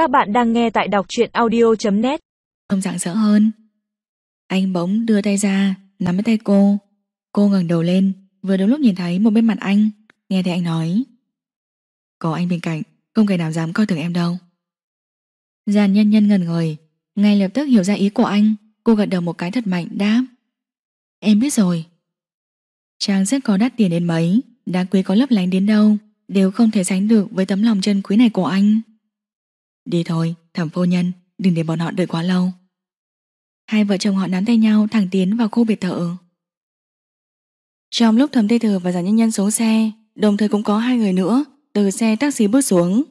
Các bạn đang nghe tại đọc truyện audio.net Không dạng dỡ hơn. Anh bỗng đưa tay ra, Nắm lấy tay cô. Cô ngẩng đầu lên, Vừa đúng lúc nhìn thấy một bên mặt anh, Nghe thấy anh nói. Có anh bên cạnh, Không kẻ nào dám coi thường em đâu. Giàn nhân nhân ngần người, Ngay lập tức hiểu ra ý của anh. Cô gật đầu một cái thật mạnh, đáp. Em biết rồi. Trang rất có đắt tiền đến mấy, Đáng quý có lấp lánh đến đâu, Đều không thể sánh được với tấm lòng chân quý này của anh. Đi thôi, thẩm phu nhân, đừng để bọn họ đợi quá lâu. Hai vợ chồng họ nắm tay nhau thẳng tiến vào khu biệt thự. Trong lúc thẩm tê thừa và giả nhân nhân xuống xe, đồng thời cũng có hai người nữa từ xe taxi bước xuống.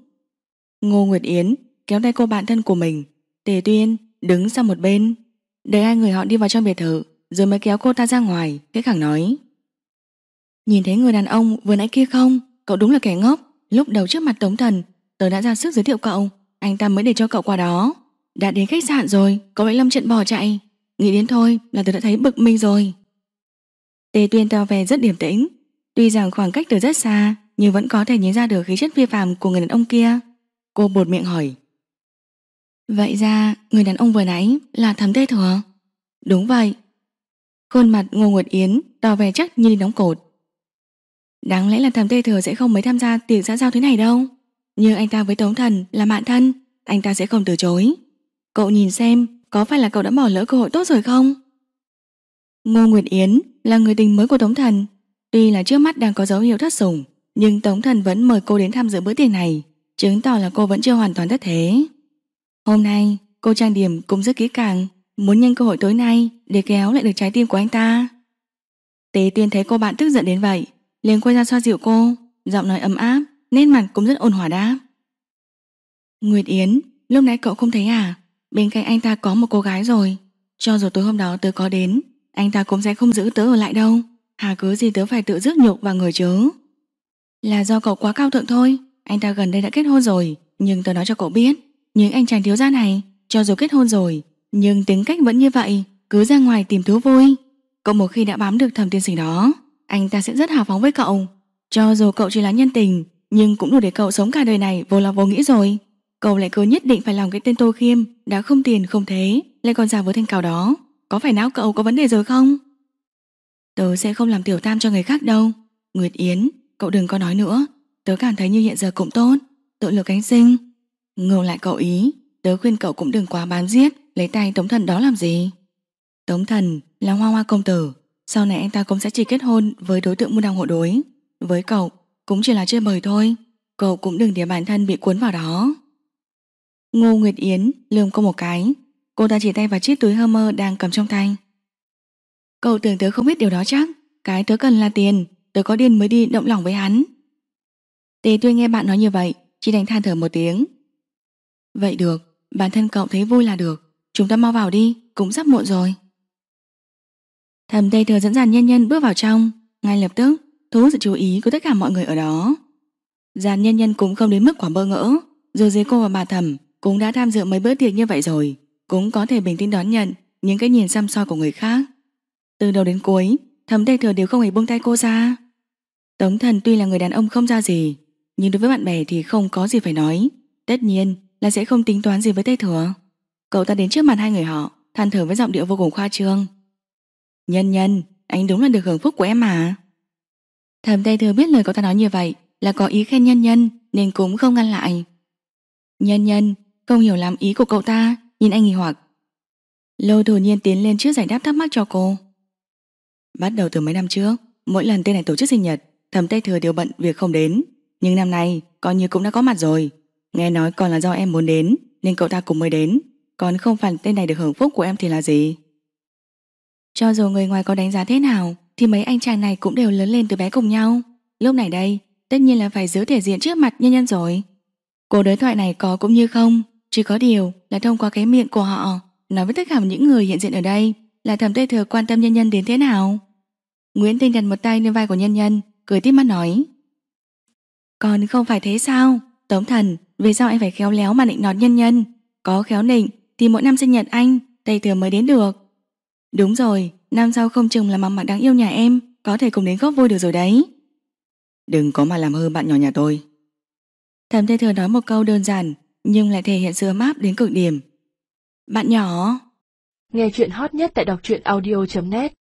Ngô Nguyệt Yến kéo tay cô bạn thân của mình, Tề Tuyên đứng sang một bên, đợi hai người họ đi vào trong biệt thự, rồi mới kéo cô ta ra ngoài, khẽ khẳng nói. Nhìn thấy người đàn ông vừa nãy kia không, cậu đúng là kẻ ngốc, lúc đầu trước mặt Tống Thần, tớ đã ra sức giới thiệu cậu, anh ta mới để cho cậu qua đó. Đã đến khách sạn rồi, Cậu lại lâm trận bỏ chạy. Nghĩ đến thôi là tôi đã thấy bực mình rồi. Tề tuyên tỏ về rất điềm tĩnh. Tuy rằng khoảng cách từ rất xa, Nhưng vẫn có thể nhìn ra được khí chất vi phạm của người đàn ông kia. Cô bột miệng hỏi. Vậy ra, người đàn ông vừa nãy là thấm tê thừa? Đúng vậy. Khuôn mặt Ngô Nguyệt Yến tỏ vẻ chắc như đóng cột. Đáng lẽ là thầm tê thừa sẽ không mấy tham gia tiệc xã giao thế này đâu nhưng anh ta với Tống Thần là bạn thân, Anh ta sẽ không từ chối. Cậu nhìn xem, có phải là cậu đã bỏ lỡ cơ hội tốt rồi không? Ngô Nguyệt Yến là người tình mới của Tống Thần. Tuy là trước mắt đang có dấu hiệu thất sủng, Nhưng Tống Thần vẫn mời cô đến tham dự bữa tiệc này, Chứng tỏ là cô vẫn chưa hoàn toàn thất thế. Hôm nay, cô trang điểm cũng rất kỹ càng, Muốn nhanh cơ hội tối nay Để kéo lại được trái tim của anh ta. Tế tiên thấy cô bạn tức giận đến vậy, liền quay ra xoa dịu cô, Giọng nói ấm áp nên mặt cũng rất ôn hòa đáp. Nguyệt Yến, lúc nãy cậu không thấy à? Bên cạnh anh ta có một cô gái rồi. Cho dù tối hôm đó tớ có đến, anh ta cũng sẽ không giữ tớ ở lại đâu. Hà cứ gì tớ phải tự rước nhục vào người chứ. Là do cậu quá cao thượng thôi. Anh ta gần đây đã kết hôn rồi, nhưng tớ nói cho cậu biết, những anh chàng thiếu gia này, cho dù kết hôn rồi, nhưng tính cách vẫn như vậy, cứ ra ngoài tìm thú vui. Cậu một khi đã bám được thầm tiên sinh đó, anh ta sẽ rất hào phóng với cậu. Cho dù cậu chỉ là nhân tình, nhưng cũng đủ để cậu sống cả đời này, vô lo vô nghĩ rồi. Cậu lại cứ nhất định phải làm cái tên Tô Khiêm, Đã không tiền không thế, Lại còn giả với thanh cào đó. Có phải não cậu có vấn đề rồi không? Tớ sẽ không làm tiểu tam cho người khác đâu. Nguyệt Yến, Cậu đừng có nói nữa. Tớ cảm thấy như hiện giờ cũng tốt. Tự lực cánh sinh. Ngược lại cậu ý. Tớ khuyên cậu cũng đừng quá bán giết, Lấy tay Tống Thần đó làm gì? Tống Thần là hoa hoa công tử. Sau này anh ta cũng sẽ chỉ kết hôn với đối tượng mua đăng hộ đối. Với cậu cũng chỉ là chơi bời thôi. Cậu cũng đừng để bản thân bị cuốn vào đó. Ngô Nguyệt Yến lườm cô một cái. Cô ta chỉ tay vào chiếc túi Hummer đang cầm trong tay. Cậu tưởng tớ không biết điều đó chắc. Cái tớ cần là tiền. Tớ có điên mới đi động lòng với hắn. Tề tuyên nghe bạn nói như vậy Chỉ đành than thở một tiếng. Vậy được, bản thân cậu thấy vui là được. Chúng ta mau vào đi, cũng sắp muộn rồi. Thầm Tây Thừa dẫn dàn nhân nhân bước vào trong Ngay lập tức thu hút sự chú ý của tất cả mọi người ở đó. Giàn nhân nhân cũng không đến mức quả bơ ngỡ, dù dưới cô và bà thẩm cũng đã tham dự mấy bữa tiệc như vậy rồi, cũng có thể bình tĩnh đón nhận những cái nhìn xăm soi của người khác. Từ đầu đến cuối, thẩm tây thừa đều không hề buông tay cô ra. Tống thần tuy là người đàn ông không ra gì, nhưng đối với bạn bè thì không có gì phải nói. Tất nhiên là sẽ không tính toán gì với tây thừa. Cậu ta đến trước mặt hai người họ, than thở với giọng điệu vô cùng khoa trương. Nhân nhân, anh đúng là được hưởng phúc của em mà. Thầm Tây Thừa biết lời cậu ta nói như vậy là có ý khen nhân nhân nên cũng không ngăn lại. Nhân nhân không hiểu lắm ý của cậu ta, nhìn anh nghỉ hoặc. Lô thủ nhiên tiến lên trước giải đáp thắc mắc cho cô. Bắt đầu từ mấy năm trước, mỗi lần tên này tổ chức sinh nhật, thầm Tây Thừa đều bận việc không đến. Nhưng năm nay, coi như cũng đã có mặt rồi. Nghe nói còn là do em muốn đến, nên cậu ta cũng mới đến. Còn không phải tên này được hưởng phúc của em thì là gì? Cho dù người ngoài có đánh giá thế nào, thì mấy anh chàng này cũng đều lớn lên từ bé cùng nhau. Lúc này đây, tất nhiên là phải giữ thể diện trước mặt nhân nhân rồi. Cuộc đối thoại này có cũng như không, chỉ có điều là thông qua cái miệng của họ nói với tất cả những người hiện diện ở đây là thẩm tê thừa quan tâm nhân nhân đến thế nào. Nguyễn Tinh đặt một tay lên vai của nhân nhân, cười tiếp mắt nói. Còn không phải thế sao? Tống thần, vì sao anh phải khéo léo mà định nọt nhân nhân? Có khéo nịnh thì mỗi năm sinh nhật anh, Tây thừa mới đến được. Đúng rồi, Năm sau không chừng là mama mặt đáng yêu nhà em Có thể cùng đến góp vui được rồi đấy. Đừng có mà làm hư bạn nhỏ nhà tôi. Thẩm Tê Thừa nói một câu đơn giản Nhưng lại thể hiện sự ấm áp đến cực điểm. Bạn nhỏ. Nghe chuyện hot nhất tại đọc truyện audio.net